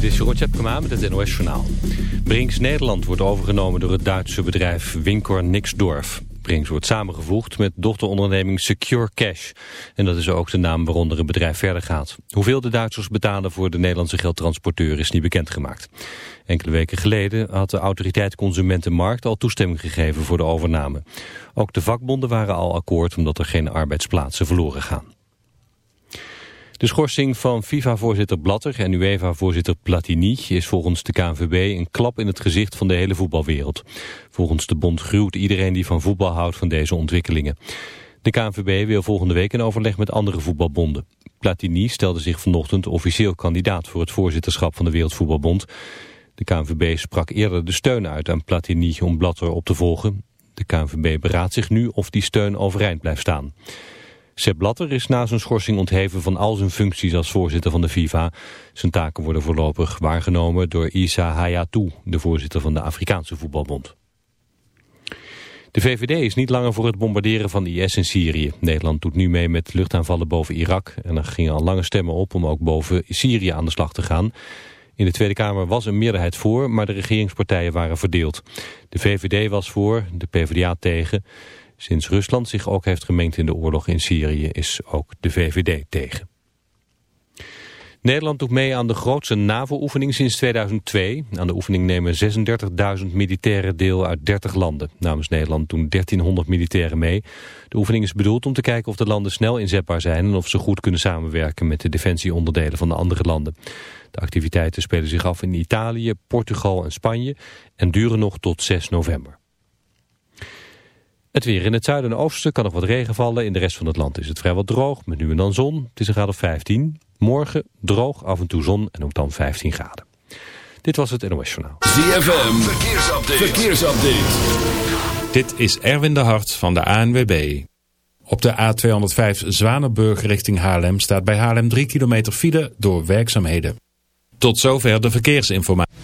Dit is Jeroen Tjepkema met het NOS Journaal. Brinks Nederland wordt overgenomen door het Duitse bedrijf Winkor Nixdorf. Brinks wordt samengevoegd met dochteronderneming Secure Cash. En dat is ook de naam waaronder het bedrijf verder gaat. Hoeveel de Duitsers betalen voor de Nederlandse geldtransporteur is niet bekendgemaakt. Enkele weken geleden had de autoriteit Consumentenmarkt al toestemming gegeven voor de overname. Ook de vakbonden waren al akkoord omdat er geen arbeidsplaatsen verloren gaan. De schorsing van FIFA-voorzitter Blatter en UEFA-voorzitter Platini is volgens de KNVB een klap in het gezicht van de hele voetbalwereld. Volgens de bond gruwt iedereen die van voetbal houdt van deze ontwikkelingen. De KNVB wil volgende week een overleg met andere voetbalbonden. Platini stelde zich vanochtend officieel kandidaat voor het voorzitterschap van de Wereldvoetbalbond. De KNVB sprak eerder de steun uit aan Platini om Blatter op te volgen. De KNVB beraadt zich nu of die steun overeind blijft staan. Sepp Blatter is na zijn schorsing ontheven van al zijn functies als voorzitter van de FIFA. Zijn taken worden voorlopig waargenomen door Isa Hayatou, de voorzitter van de Afrikaanse voetbalbond. De VVD is niet langer voor het bombarderen van IS in Syrië. Nederland doet nu mee met luchtaanvallen boven Irak. En er gingen al lange stemmen op om ook boven Syrië aan de slag te gaan. In de Tweede Kamer was een meerderheid voor, maar de regeringspartijen waren verdeeld. De VVD was voor, de PvdA tegen. Sinds Rusland zich ook heeft gemengd in de oorlog in Syrië is ook de VVD tegen. Nederland doet mee aan de grootste NAVO-oefening sinds 2002. Aan de oefening nemen 36.000 militairen deel uit 30 landen. Namens Nederland doen 1300 militairen mee. De oefening is bedoeld om te kijken of de landen snel inzetbaar zijn... en of ze goed kunnen samenwerken met de defensieonderdelen van de andere landen. De activiteiten spelen zich af in Italië, Portugal en Spanje... en duren nog tot 6 november. Het weer in het zuiden en oosten kan nog wat regen vallen. In de rest van het land is het vrijwel droog, met nu en dan zon. Het is een graad of 15. Morgen droog, af en toe zon en ook dan 15 graden. Dit was het NOS Journaal. ZFM, verkeersupdate. verkeersupdate. Dit is Erwin de Hart van de ANWB. Op de A205 Zwanenburg richting Haarlem staat bij Haarlem 3 kilometer file door werkzaamheden. Tot zover de verkeersinformatie.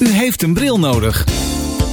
U heeft een bril nodig.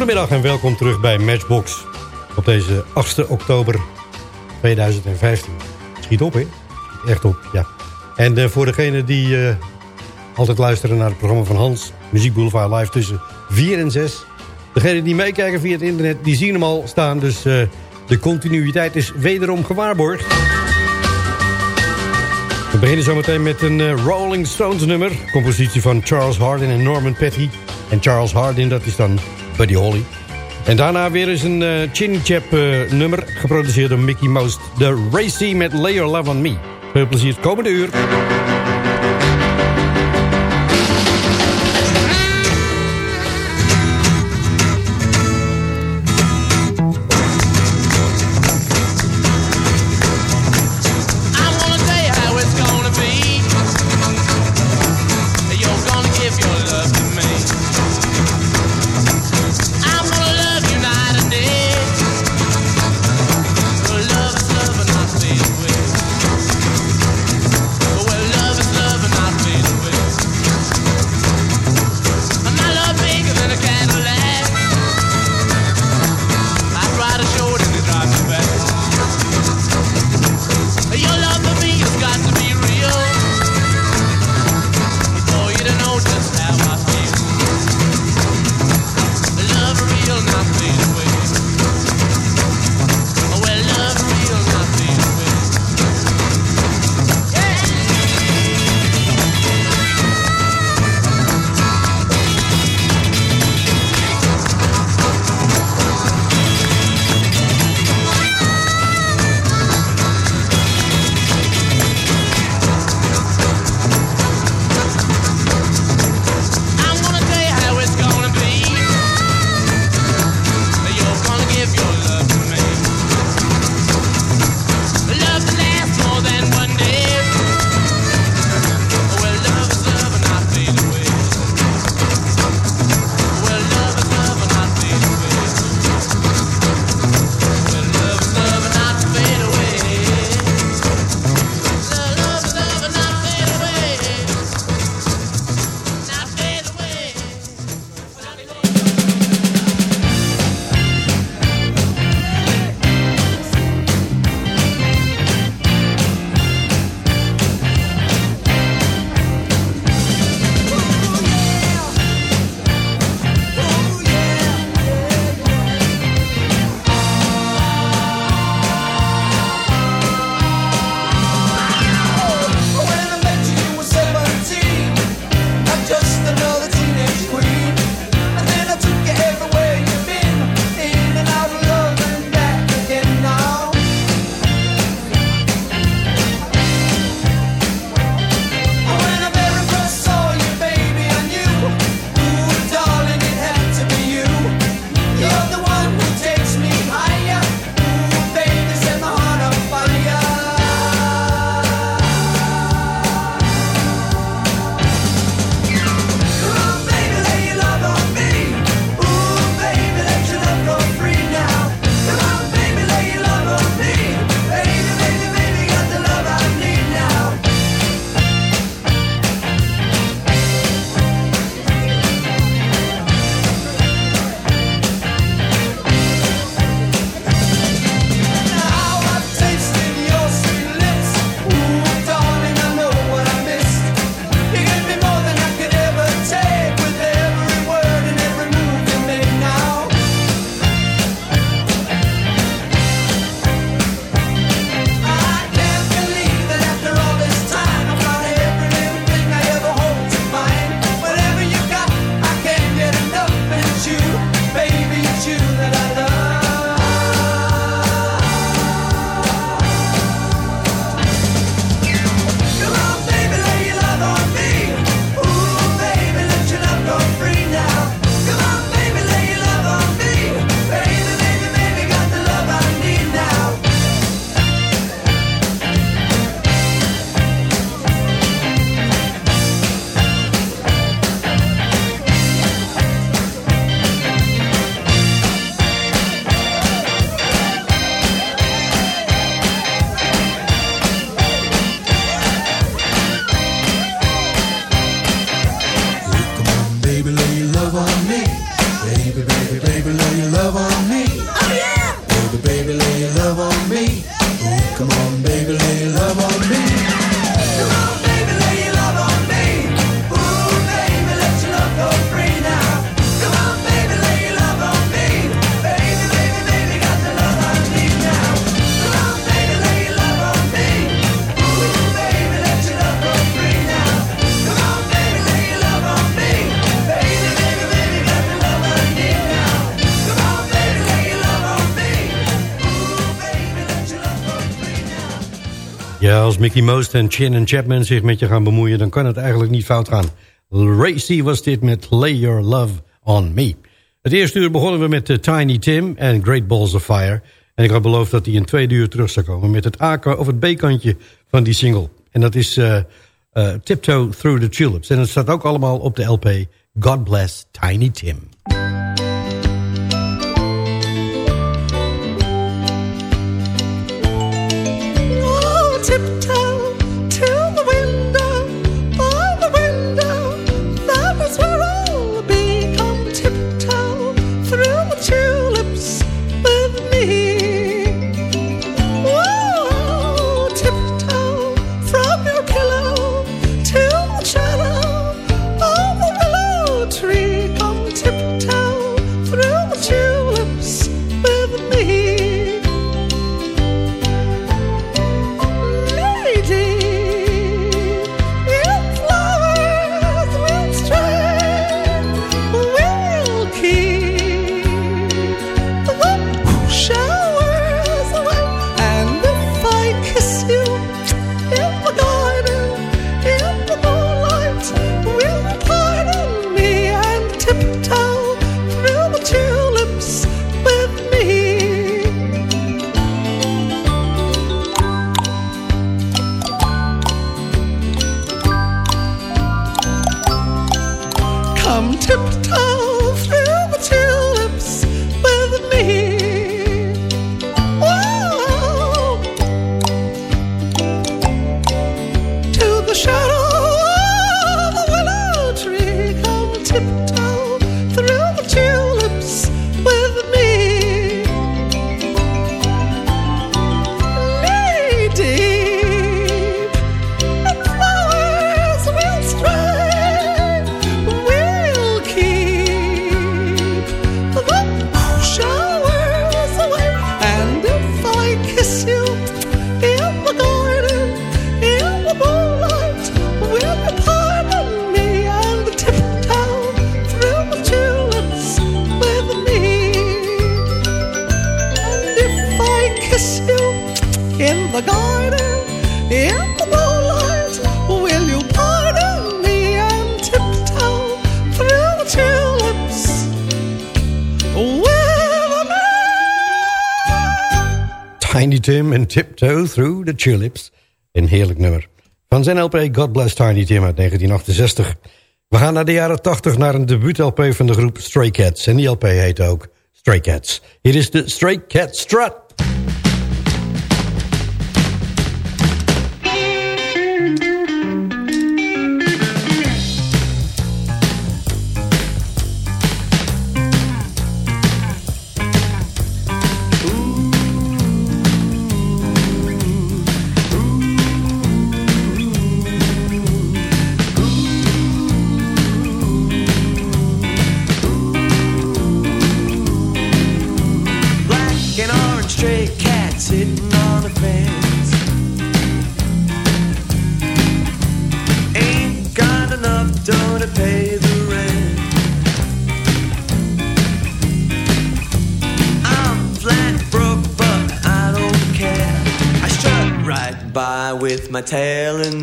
Goedemiddag en welkom terug bij Matchbox op deze 8 oktober 2015. Schiet op, hè? Echt op, ja. En uh, voor degenen die uh, altijd luisteren naar het programma van Hans... Muziek Boulevard Live tussen 4 en 6... Degenen die meekijken via het internet, die zien hem al staan. Dus uh, de continuïteit is wederom gewaarborgd. We beginnen zometeen met een Rolling Stones nummer. Compositie van Charles Hardin en Norman Petty. En Charles Hardin, dat is dan Buddy Holly. En daarna weer eens een uh, Chinny Chap uh, nummer, geproduceerd door Mickey Mouse. The Racy met Lay Your Love On Me. Veel plezier komende uur. love on me. Als Mickey Most en Chin en Chapman zich met je gaan bemoeien... dan kan het eigenlijk niet fout gaan. Racy was dit met Lay Your Love On Me. Het eerste uur begonnen we met uh, Tiny Tim en Great Balls of Fire. En ik had beloofd dat hij in twee uur terug zou komen... met het A- of het B-kantje van die single. En dat is uh, uh, Tiptoe Through the Tulips. En het staat ook allemaal op de LP God Bless Tiny. Tim the Tulips. Een heerlijk nummer. Van zijn LP God Bless Tiny Tim uit 1968. We gaan naar de jaren 80 naar een debuut-LP van de groep Stray Cats. En die LP heet ook Stray Cats. Hier is de Stray Cat Strut. My tail in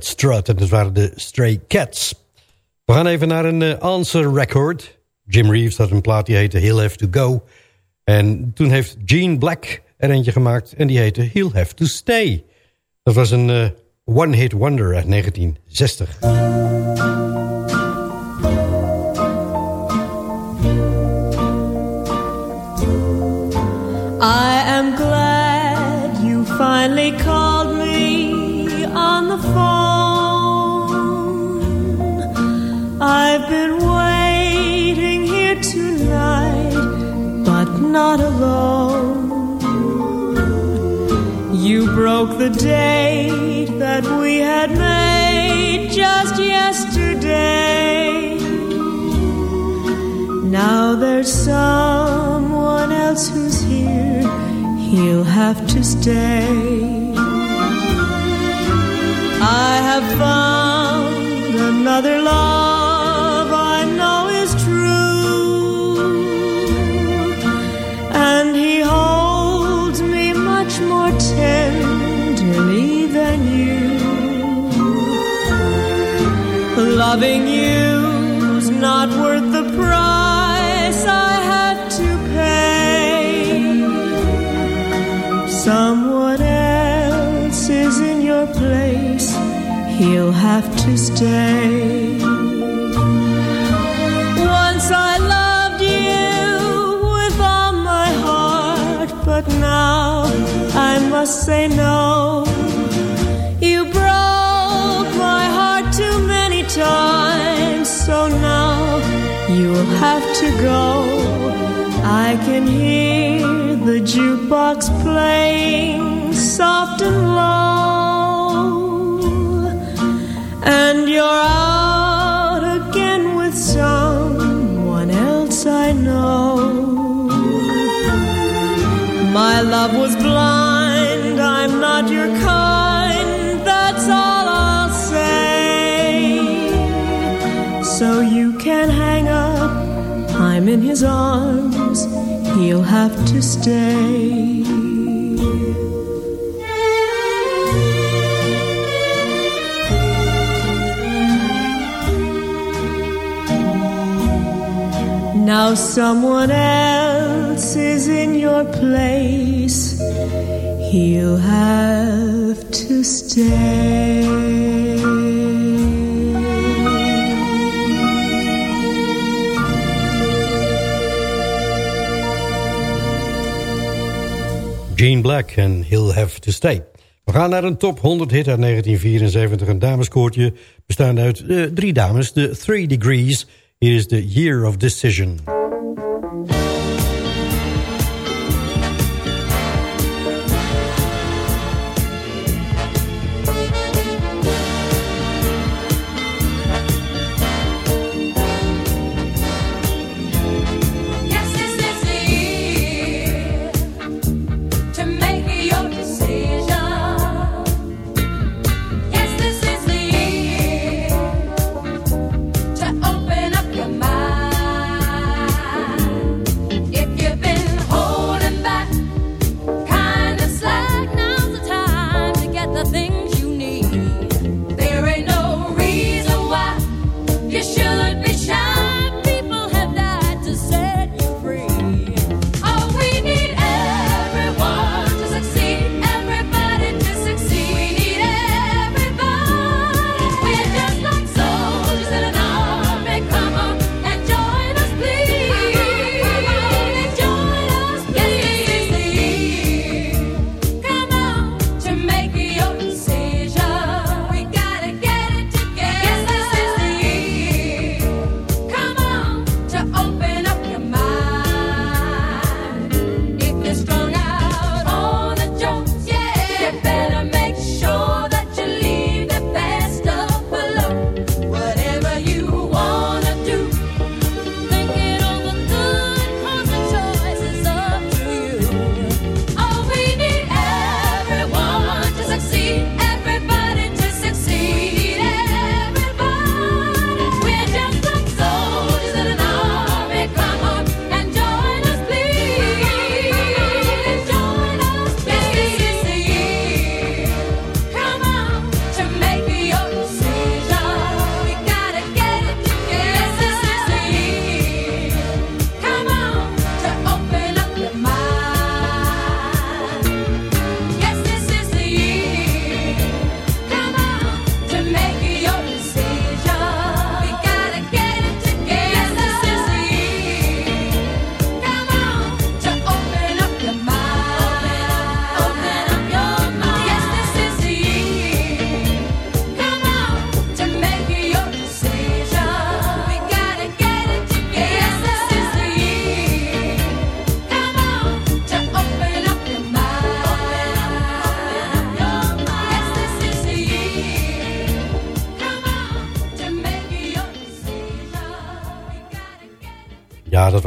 Strut. En dat waren de Stray Cats. We gaan even naar een uh, answer record. Jim Reeves had een plaat die heette He'll Have To Go. En toen heeft Gene Black er eentje gemaakt. En die heette He'll Have To Stay. Dat was een uh, one-hit wonder uit 1960. I am glad you finally called not alone. You broke the date that we had made just yesterday. Now there's someone else who's here. He'll have to stay. I have found another love Loving you's not worth the price I have to pay. Someone else is in your place. He'll have to stay. Once I loved you with all my heart, but now I must say no. Times, so now you'll have to go. I can hear the jukebox playing soft and low, and you're out again with someone else I know. My love was in his arms, he'll have to stay. Now someone else is in your place. He'll have to stay. Gene Black en He'll Have To Stay. We gaan naar een top 100 hit uit 1974. Een dameskoortje bestaande uit uh, drie dames, de Three Degrees. Is The Year of Decision.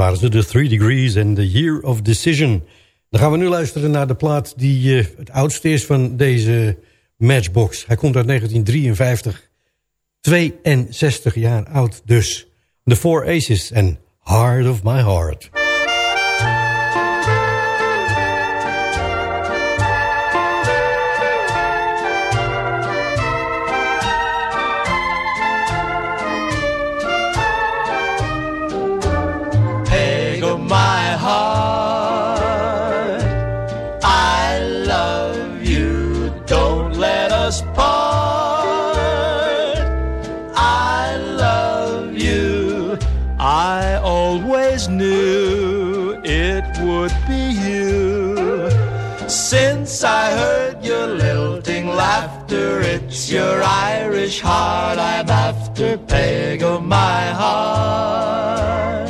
Waren ze, de Three Degrees en The Year of Decision. Dan gaan we nu luisteren naar de plaat die eh, het oudste is van deze Matchbox. Hij komt uit 1953. 62 jaar oud dus. The Four Aces en Heart of My Heart. Your Irish heart I'm after, peg of my heart.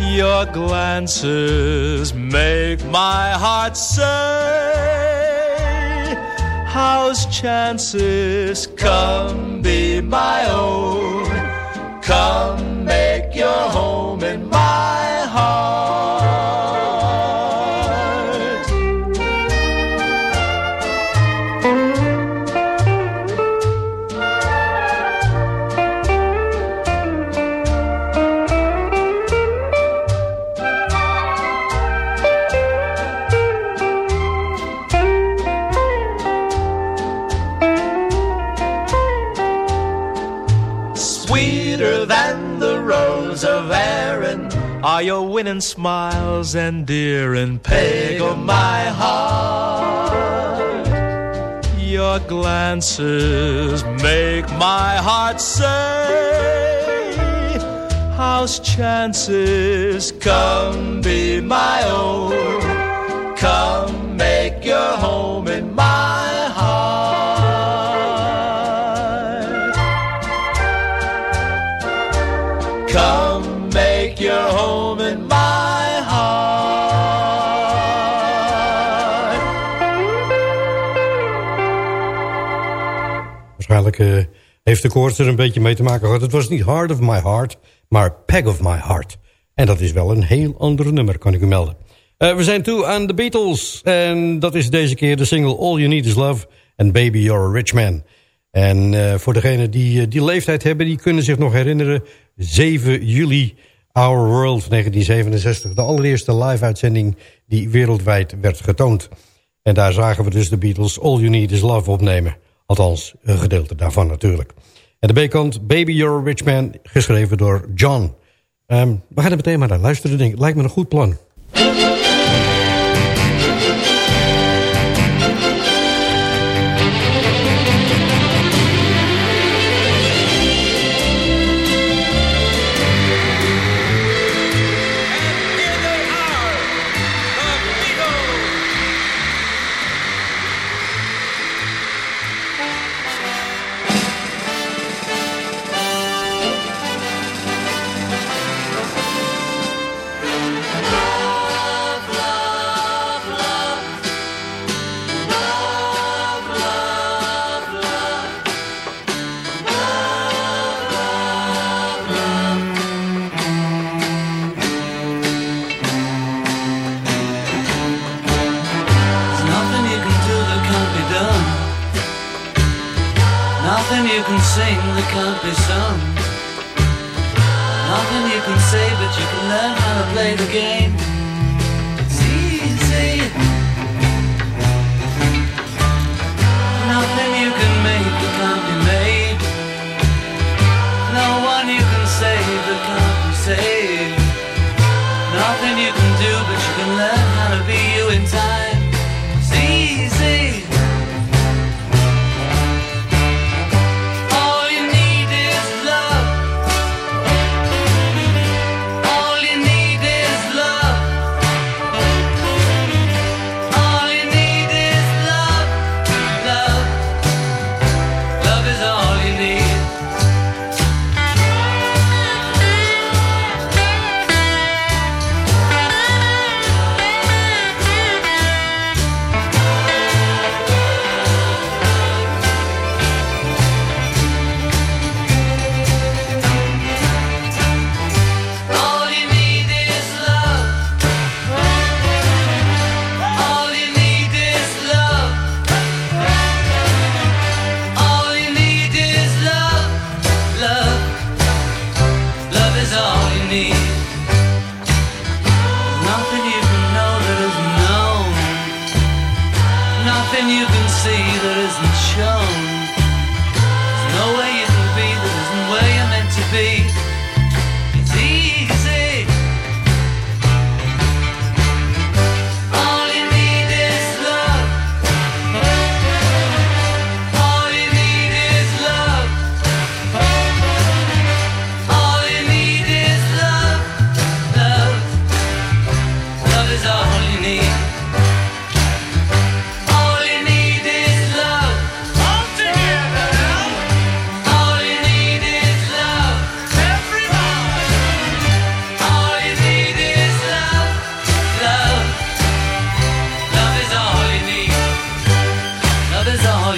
Your glances make my heart say, How's chances? Come be my own. Come make your home Your winning smiles and dear and peg of my heart. Your glances make my heart say, How's chances? Come be my own. Come make your home in my heart. Come Waarschijnlijk eh, heeft de koorts er een beetje mee te maken gehad. Het was niet Heart of My Heart, maar Peg of My Heart. En dat is wel een heel ander nummer, kan ik u melden. Eh, we zijn toe aan de Beatles. En dat is deze keer de single All You Need Is Love en Baby You're a Rich Man. En eh, voor degenen die die leeftijd hebben, die kunnen zich nog herinneren... 7 juli, Our World 1967. De allereerste live-uitzending die wereldwijd werd getoond. En daar zagen we dus de Beatles All You Need Is Love opnemen. Althans, een gedeelte daarvan natuurlijk. En de B-kant Baby You're a Rich Man, geschreven door John. Ehm, we gaan er meteen maar naar luisteren, denk. Lijkt me een goed plan. One you can save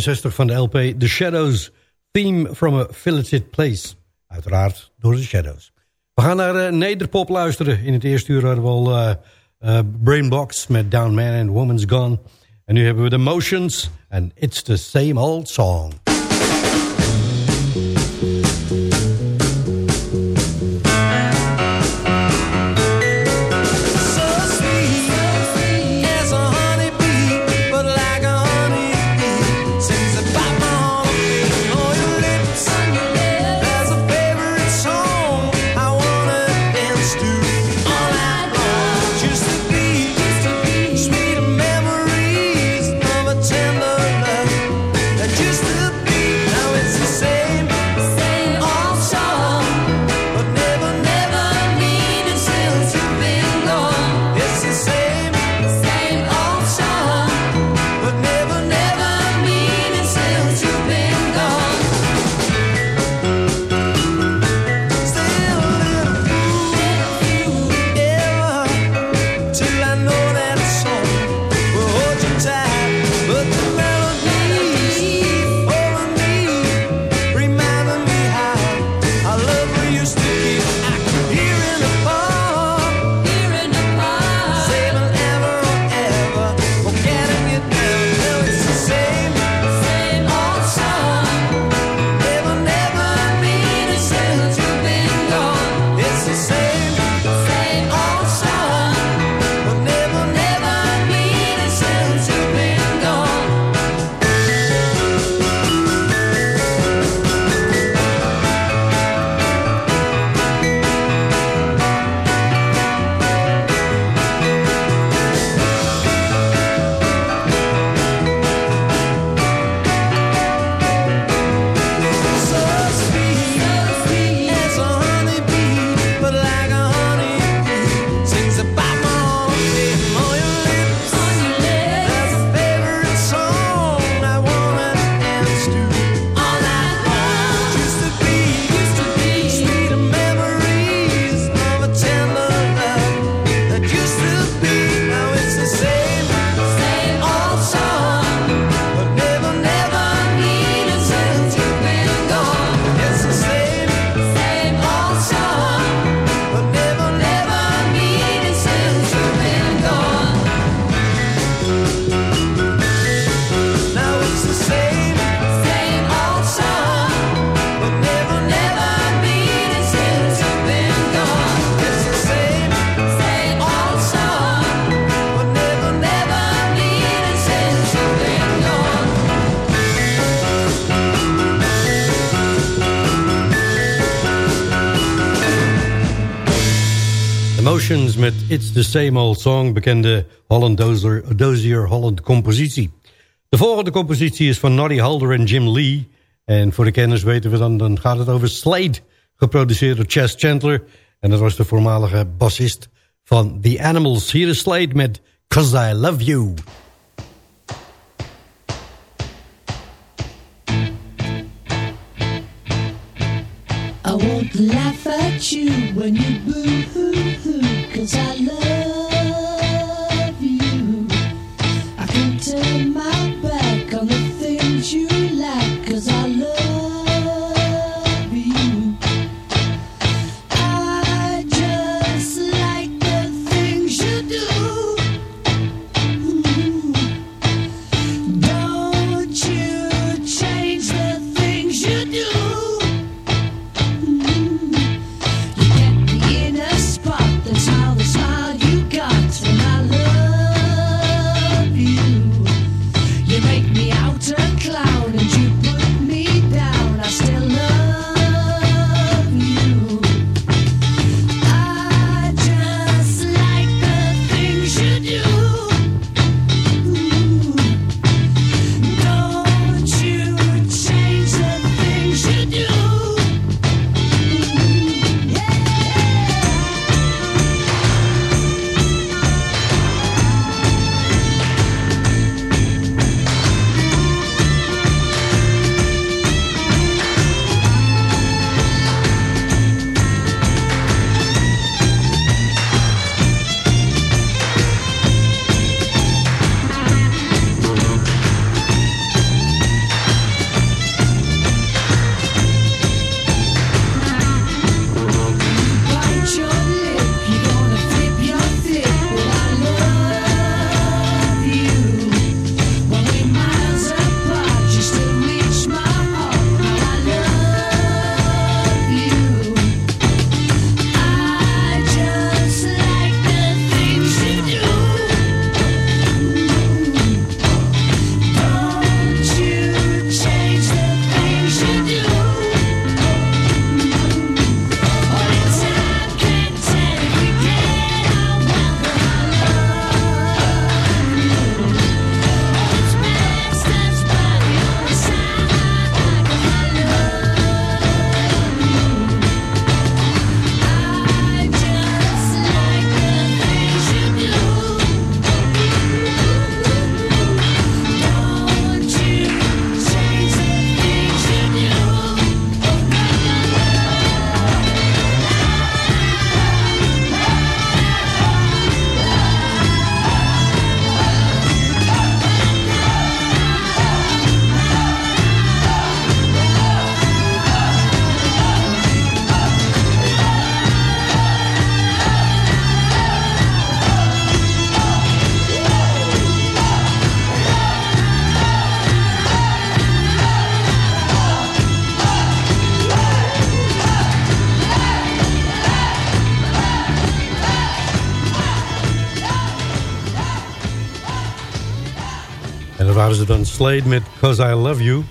1961 van de LP The Shadows, Theme from a Filleted Place. Uiteraard door The Shadows. We gaan naar uh, Nederpop luisteren. In het eerste uur hadden we al uh, Brainbox met Down Man and Woman's Gone. En nu hebben we The Motions en It's the Same Old Song. Met It's the Same Old Song, bekende Holland Dozier, Dozier Holland compositie. De volgende compositie is van Noddy Holder en Jim Lee. En voor de kenners weten we dan, dan gaat het over Slade, geproduceerd door Chess Chandler. En dat was de voormalige bassist van The Animals. Hier is Slade met Cause I Love You. I won't laugh at you when you boo-hoo-hoo Cause I love dan Slade met Cause I Love You.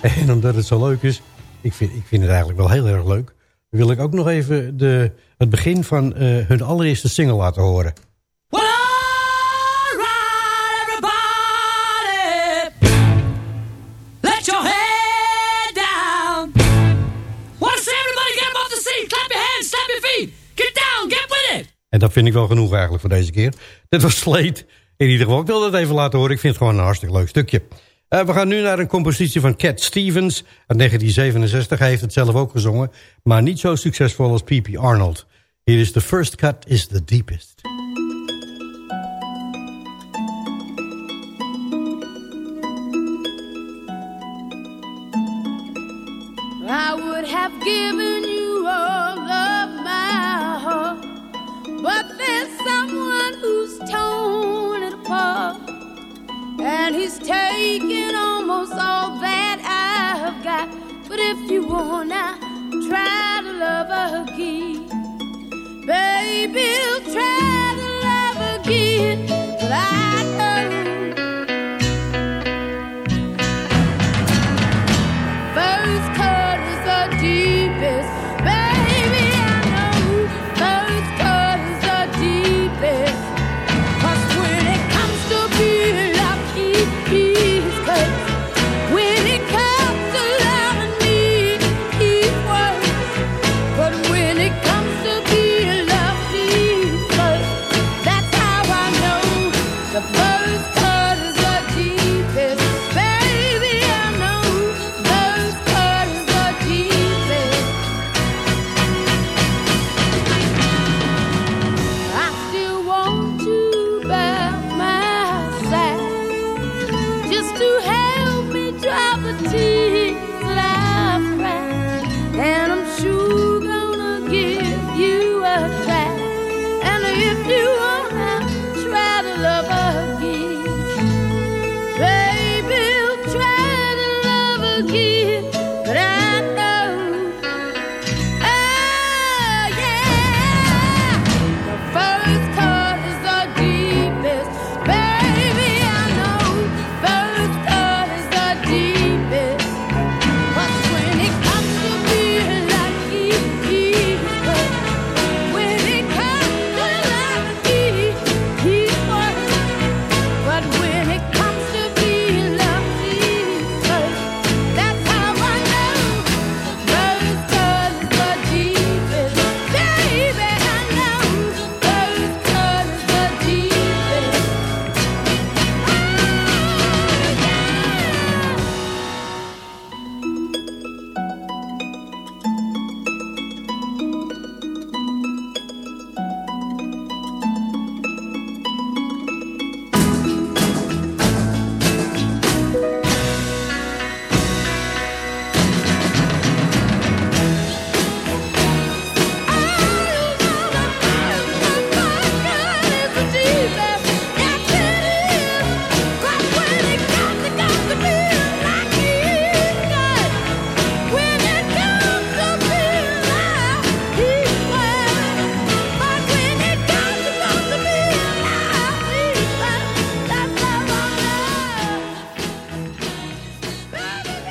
En omdat het zo leuk is, ik vind, ik vind het eigenlijk wel heel erg leuk... wil ik ook nog even de, het begin van eh, hun allereerste single laten horen. Right, everybody. Let your head down. Wanna see everybody get up off the seat? Clap your hands, stamp your feet. Get down, get with it. En dat vind ik wel genoeg eigenlijk voor deze keer. Dit was Slade. In ieder geval, ik wil dat even laten horen. Ik vind het gewoon een hartstikke leuk stukje. Eh, we gaan nu naar een compositie van Cat Stevens uit 1967. Hij heeft het zelf ook gezongen, maar niet zo succesvol als P.P. Arnold. Hier is The First Cut is the Deepest. I would have given and he's taken almost all that I've got. But if you wanna try to love again, baby, try to love again. But I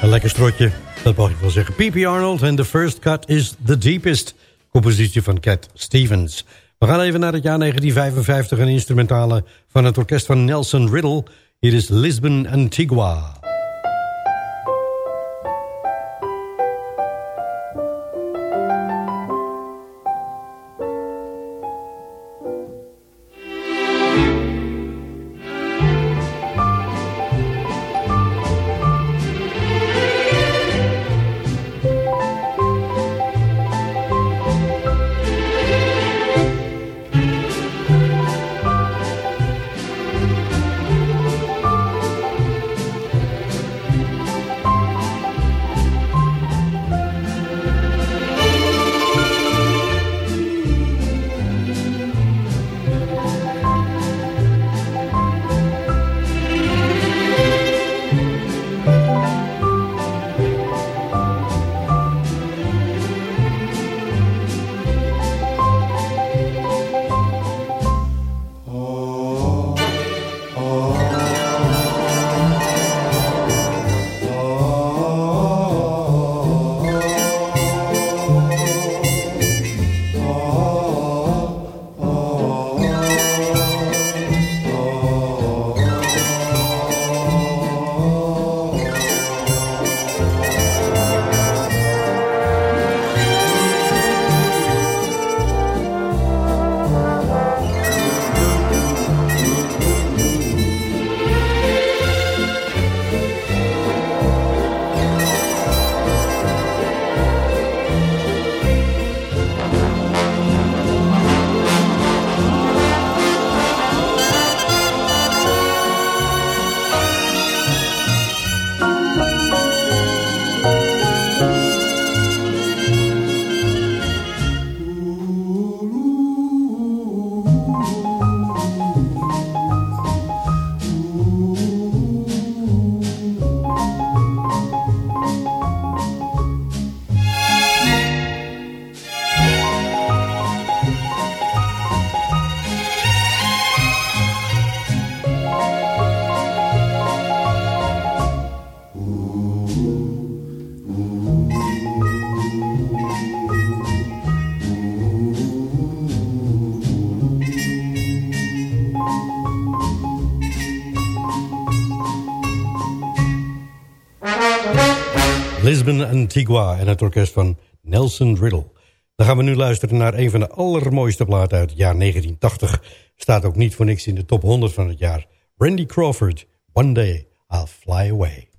Een lekker strotje, dat mag ik wel zeggen. P.P. Arnold en The First Cut is the Deepest. Compositie van Cat Stevens. We gaan even naar het jaar 1955. Een instrumentale van het orkest van Nelson Riddle. Hier is Lisbon Antigua. En het orkest van Nelson Riddle. Dan gaan we nu luisteren naar een van de allermooiste platen uit het jaar 1980. Staat ook niet voor niks in de top 100 van het jaar. Randy Crawford, One Day I'll Fly Away.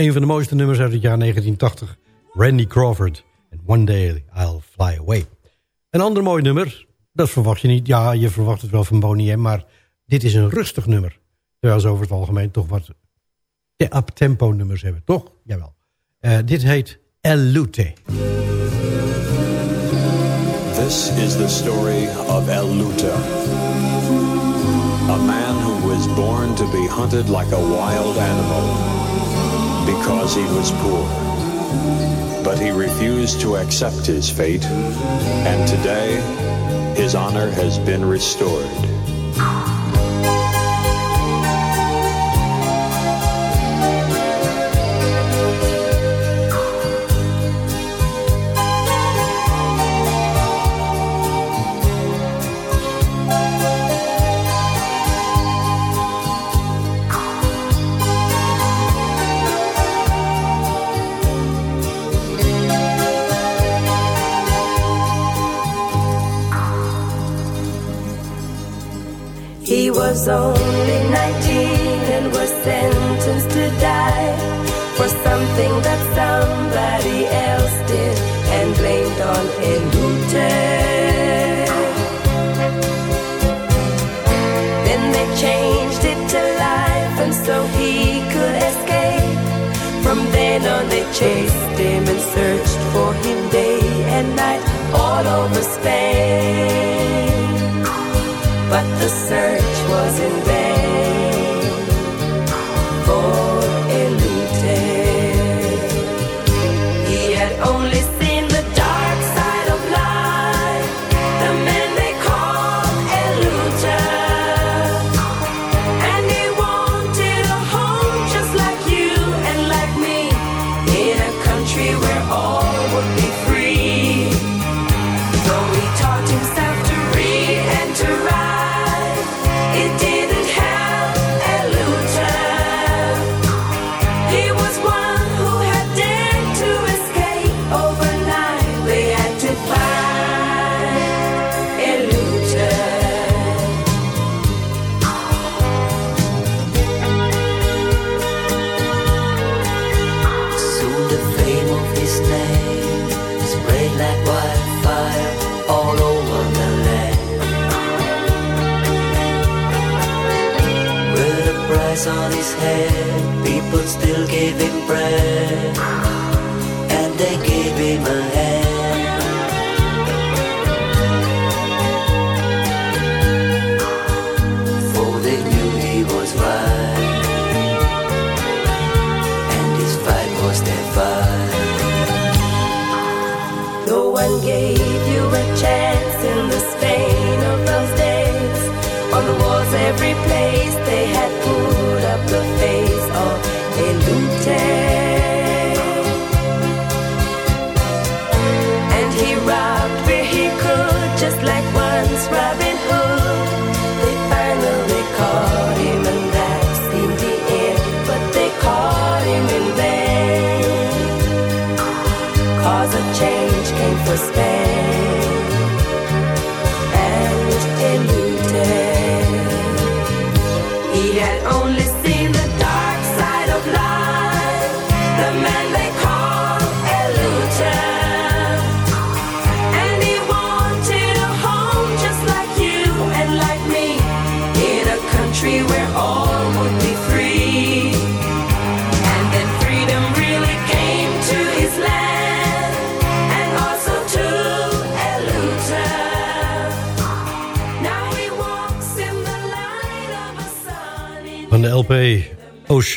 Een van de mooiste nummers uit het jaar 1980. Randy Crawford. En One Day I'll Fly Away. Een ander mooi nummer. Dat verwacht je niet. Ja, je verwacht het wel van Boney M. Maar dit is een rustig nummer. Terwijl ze over het algemeen toch wat up-tempo nummers hebben. Toch? Jawel. Eh, dit heet El Lute. This is the story of El Luta, a man who was born to be hunted like a wild animal because he was poor. But he refused to accept his fate, and today his honor has been restored. chased him and searched for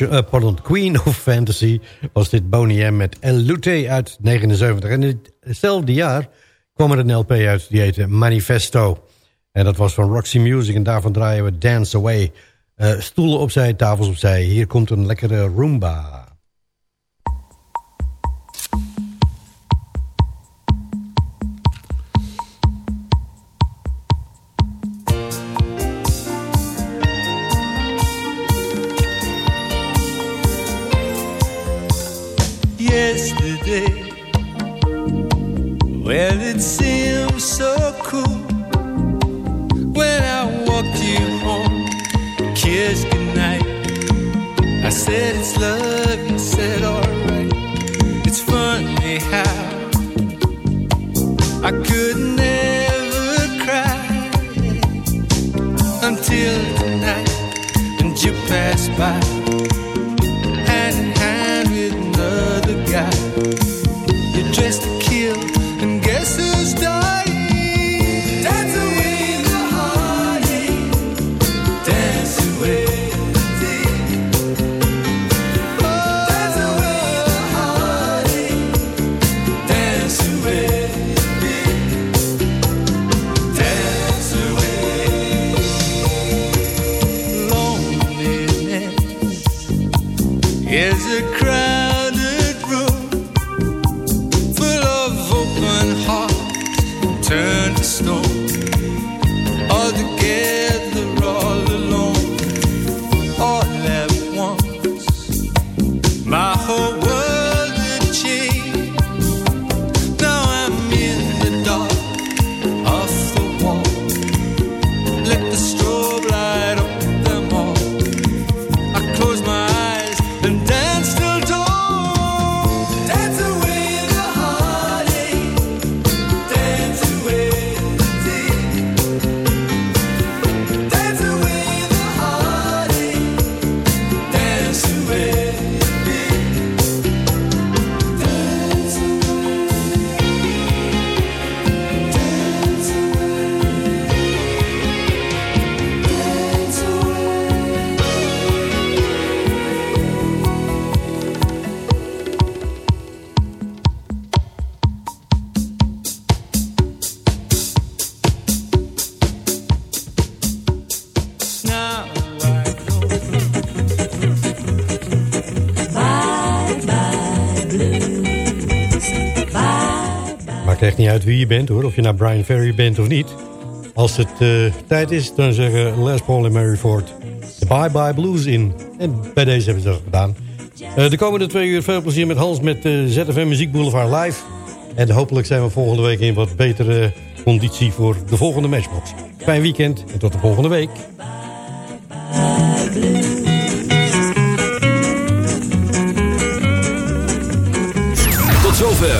Uh, pardon, Queen of Fantasy was dit Boney M met El Lute uit 79. En in hetzelfde jaar kwam er een LP uit die heette Manifesto. En dat was van Roxy Music en daarvan draaien we Dance Away. Eh, stoelen opzij, tafels opzij. Hier komt een lekkere Roomba. seemed so cool when I walked you home. Kissed goodnight. I said it's love, you said alright. It's funny how I could never cry until tonight, and you passed by. Bent hoor, of je nou Brian Ferry bent of niet. Als het eh, tijd is, dan zeggen Les Paul en Mary Ford de Bye Bye Blues in. En bij deze hebben ze dat gedaan. Eh, de komende twee uur veel plezier met Hans met uh, ZFM Muziek Boulevard Live. En hopelijk zijn we volgende week in wat betere conditie voor de volgende matchbox. Fijn weekend en tot de volgende week.